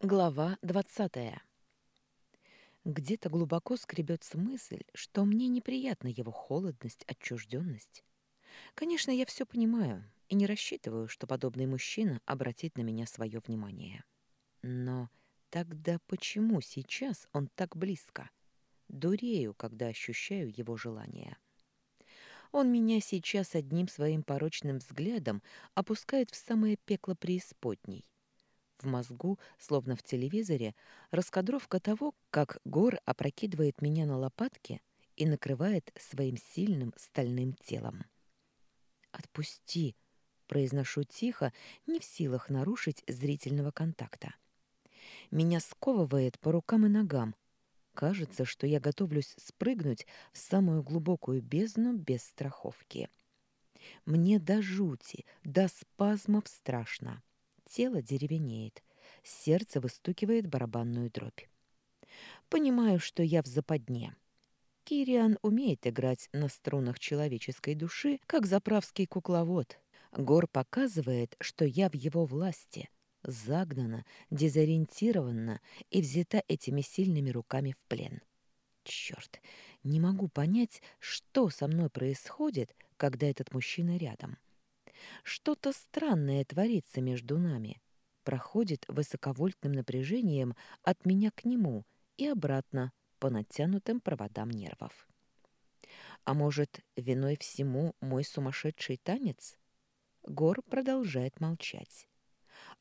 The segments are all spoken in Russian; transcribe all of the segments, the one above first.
Глава двадцатая. Где-то глубоко скребется мысль, что мне неприятна его холодность, отчужденность. Конечно, я все понимаю и не рассчитываю, что подобный мужчина обратит на меня свое внимание. Но тогда почему сейчас он так близко? Дурею, когда ощущаю его желание. Он меня сейчас одним своим порочным взглядом опускает в самое пекло преисподней в мозгу, словно в телевизоре, раскадровка того, как Гор опрокидывает меня на лопатки и накрывает своим сильным стальным телом. «Отпусти!» — произношу тихо, не в силах нарушить зрительного контакта. Меня сковывает по рукам и ногам. Кажется, что я готовлюсь спрыгнуть в самую глубокую бездну без страховки. Мне до жути, до спазмов страшно тело деревенеет, сердце выстукивает барабанную дробь. Понимаю, что я в западне. Кириан умеет играть на струнах человеческой души, как заправский кукловод. Гор показывает, что я в его власти, загнана, дезориентирована и взята этими сильными руками в плен. Черт, не могу понять, что со мной происходит, когда этот мужчина рядом. Что-то странное творится между нами. Проходит высоковольтным напряжением от меня к нему и обратно по натянутым проводам нервов. А может, виной всему мой сумасшедший танец? Гор продолжает молчать.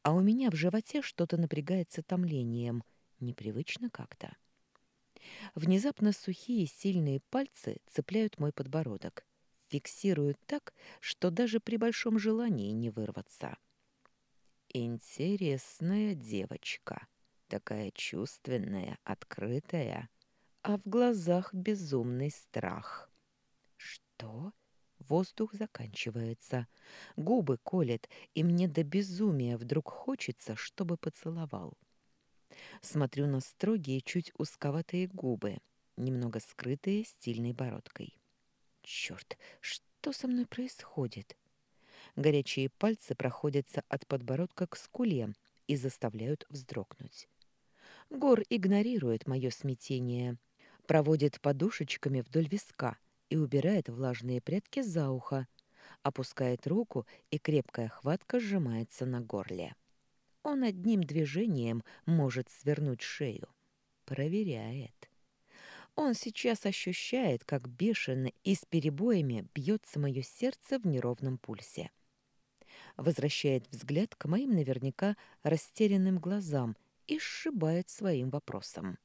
А у меня в животе что-то напрягается томлением, непривычно как-то. Внезапно сухие сильные пальцы цепляют мой подбородок фиксируют так, что даже при большом желании не вырваться. Интересная девочка, такая чувственная, открытая, а в глазах безумный страх. Что? Воздух заканчивается, губы колет, и мне до безумия вдруг хочется, чтобы поцеловал. Смотрю на строгие, чуть узковатые губы, немного скрытые стильной бородкой. Черт, что со мной происходит? Горячие пальцы проходятся от подбородка к скуле и заставляют вздрогнуть. Гор игнорирует мое смятение, проводит подушечками вдоль виска и убирает влажные прядки за ухо, опускает руку, и крепкая хватка сжимается на горле. Он одним движением может свернуть шею. Проверяет. Он сейчас ощущает, как бешено и с перебоями бьется мое сердце в неровном пульсе. Возвращает взгляд к моим наверняка растерянным глазам и сшибает своим вопросом.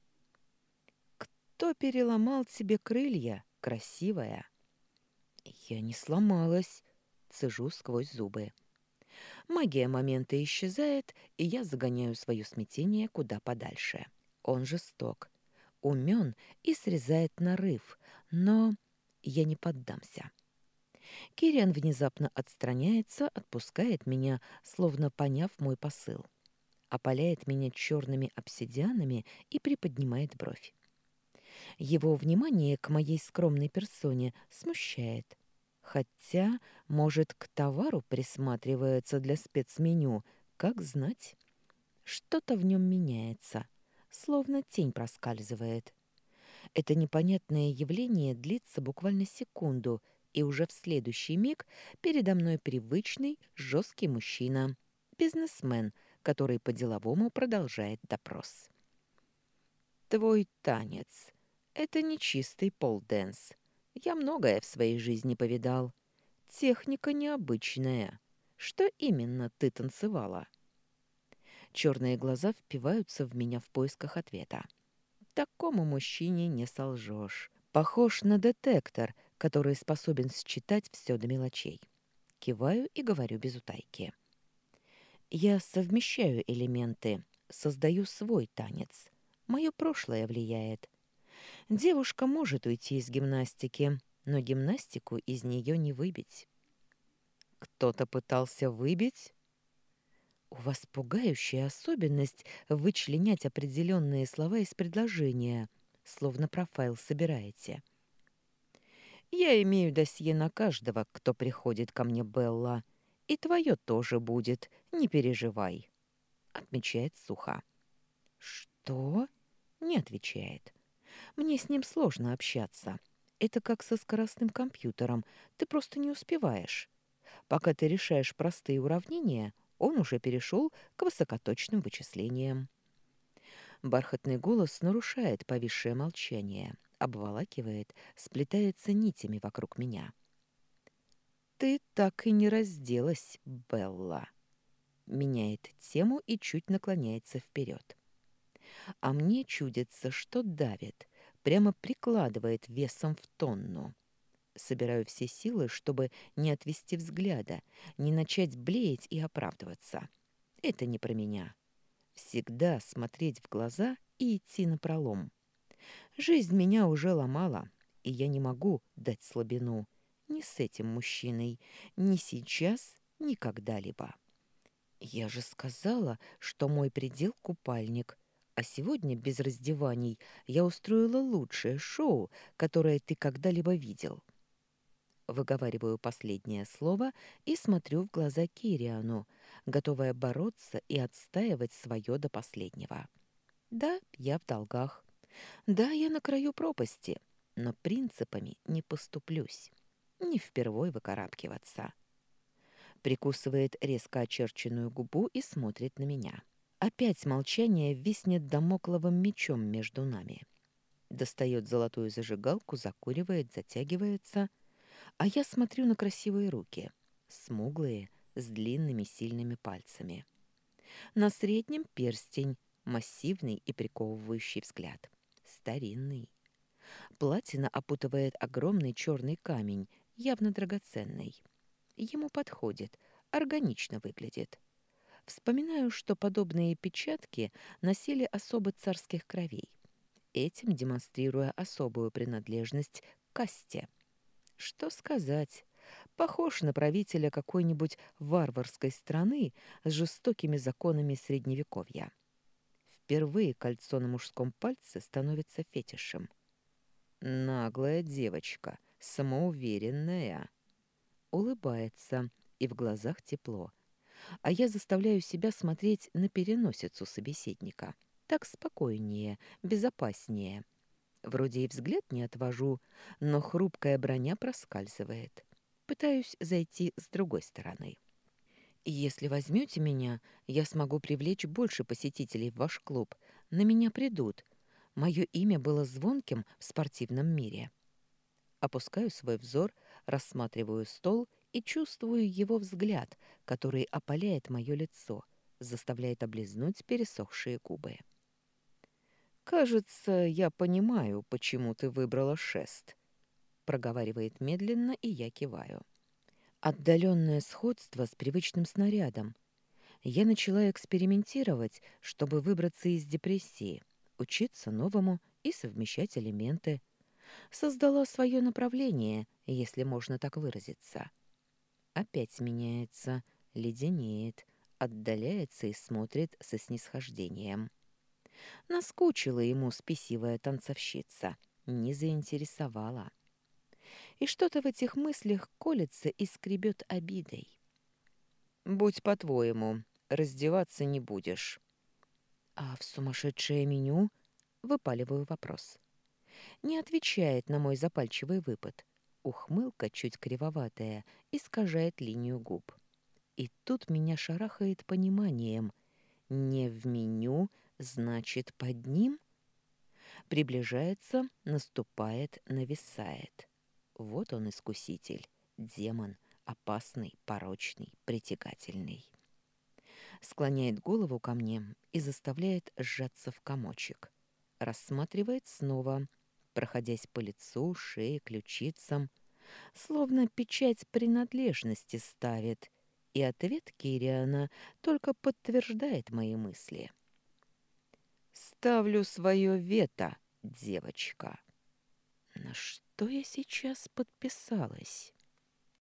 «Кто переломал тебе крылья, красивая?» «Я не сломалась», — цежу сквозь зубы. Магия момента исчезает, и я загоняю свое смятение куда подальше. Он жесток, умен и срезает нарыв, но я не поддамся. Кириан внезапно отстраняется, отпускает меня, словно поняв мой посыл. Опаляет меня черными обсидианами и приподнимает бровь. Его внимание к моей скромной персоне смущает. Хотя, может, к товару присматривается для спецменю, как знать. Что-то в нем меняется словно тень проскальзывает. Это непонятное явление длится буквально секунду, и уже в следующий миг передо мной привычный, жесткий мужчина, бизнесмен, который по-деловому продолжает допрос. «Твой танец — это не чистый полденс. Я многое в своей жизни повидал. Техника необычная. Что именно ты танцевала?» Черные глаза впиваются в меня в поисках ответа. Такому мужчине не солжешь. Похож на детектор, который способен считать все до мелочей. Киваю и говорю без утайки. Я совмещаю элементы, создаю свой танец. Мое прошлое влияет. Девушка может уйти из гимнастики, но гимнастику из нее не выбить. Кто-то пытался выбить? У вас пугающая особенность вычленять определенные слова из предложения, словно профайл собираете. Я имею досье на каждого, кто приходит ко мне, Белла, и твое тоже будет, не переживай, отмечает сухо. «Что?» — не отвечает. «Мне с ним сложно общаться. Это как со скоростным компьютером. Ты просто не успеваешь. Пока ты решаешь простые уравнения, он уже перешел к высокоточным вычислениям. Бархатный голос нарушает повисшее молчание, обволакивает, сплетается нитями вокруг меня. «Ты так и не разделась, Белла!» Меняет тему и чуть наклоняется вперед. А мне чудится, что давит, прямо прикладывает весом в тонну. Собираю все силы, чтобы не отвести взгляда, не начать блеять и оправдываться. Это не про меня. Всегда смотреть в глаза и идти на пролом. Жизнь меня уже ломала, и я не могу дать слабину ни с этим мужчиной, ни сейчас, ни когда-либо. Я же сказала, что мой предел — купальник, а сегодня без раздеваний я устроила лучшее шоу, которое ты когда-либо видел. Выговариваю последнее слово и смотрю в глаза Кириану, готовая бороться и отстаивать свое до последнего. Да, я в долгах. Да, я на краю пропасти, но принципами не поступлюсь. Не впервой выкарабкиваться. Прикусывает резко очерченную губу и смотрит на меня. Опять молчание виснет домокловым мечом между нами. Достает золотую зажигалку, закуривает, затягивается — а я смотрю на красивые руки, смуглые, с длинными сильными пальцами. На среднем перстень, массивный и приковывающий взгляд. Старинный. Платина опутывает огромный черный камень, явно драгоценный. Ему подходит, органично выглядит. Вспоминаю, что подобные печатки носили особо царских кровей, этим демонстрируя особую принадлежность к касте – что сказать? Похож на правителя какой-нибудь варварской страны с жестокими законами Средневековья. Впервые кольцо на мужском пальце становится фетишем. Наглая девочка, самоуверенная. Улыбается, и в глазах тепло. А я заставляю себя смотреть на переносицу собеседника. Так спокойнее, безопаснее. Вроде и взгляд не отвожу, но хрупкая броня проскальзывает. Пытаюсь зайти с другой стороны. Если возьмете меня, я смогу привлечь больше посетителей в ваш клуб. На меня придут. Мое имя было звонким в спортивном мире. Опускаю свой взор, рассматриваю стол и чувствую его взгляд, который опаляет мое лицо, заставляет облизнуть пересохшие губы. «Кажется, я понимаю, почему ты выбрала шест», — проговаривает медленно, и я киваю. Отдаленное сходство с привычным снарядом. Я начала экспериментировать, чтобы выбраться из депрессии, учиться новому и совмещать элементы. Создала свое направление, если можно так выразиться. Опять меняется, леденеет, отдаляется и смотрит со снисхождением. Наскучила ему спесивая танцовщица, не заинтересовала. И что-то в этих мыслях колется и скребет обидой. «Будь по-твоему, раздеваться не будешь». «А в сумасшедшее меню?» — выпаливаю вопрос. Не отвечает на мой запальчивый выпад. Ухмылка чуть кривоватая, искажает линию губ. И тут меня шарахает пониманием. Не в меню, Значит, под ним? Приближается, наступает, нависает. Вот он, искуситель, демон, опасный, порочный, притягательный. Склоняет голову ко мне и заставляет сжаться в комочек. Рассматривает снова, проходясь по лицу, шее, ключицам, словно печать принадлежности ставит, и ответ Кириана только подтверждает мои мысли. — Ставлю свое вето, девочка. На что я сейчас подписалась?